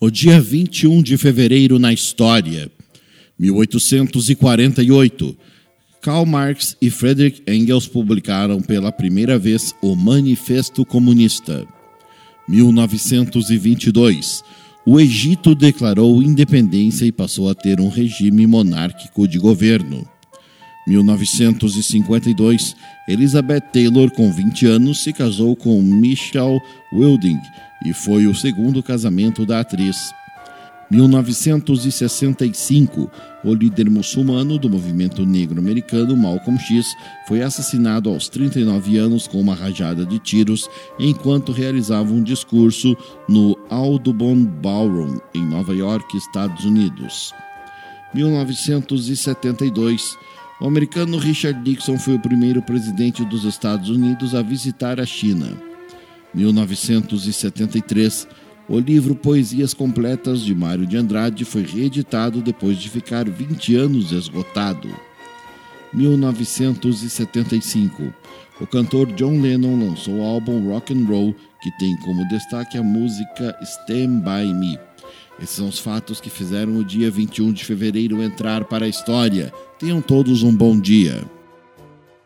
O dia 21 de fevereiro na história. 1848. Karl Marx e Friedrich Engels publicaram pela primeira vez o Manifesto Comunista. 1922. O Egito declarou independência e passou a ter um regime monárquico de governo. 1952, Elizabeth Taylor, com 20 anos, se casou com Michel Wilding e foi o segundo casamento da atriz. 1965, o líder muçulmano do movimento negro americano, Malcolm X, foi assassinado aos 39 anos com uma rajada de tiros enquanto realizava um discurso no Audubon Ballroom, em Nova York, Estados Unidos. 1972, o americano Richard Nixon foi o primeiro presidente dos Estados Unidos a visitar a China. 1973, o livro Poesias Completas de Mário de Andrade foi reeditado depois de ficar 20 anos esgotado. 1975, o cantor John Lennon lançou o álbum Rock and Roll, que tem como destaque a música Stand By Me. Esses são os fatos que fizeram o dia 21 de fevereiro entrar para a história. Tenham todos um bom dia.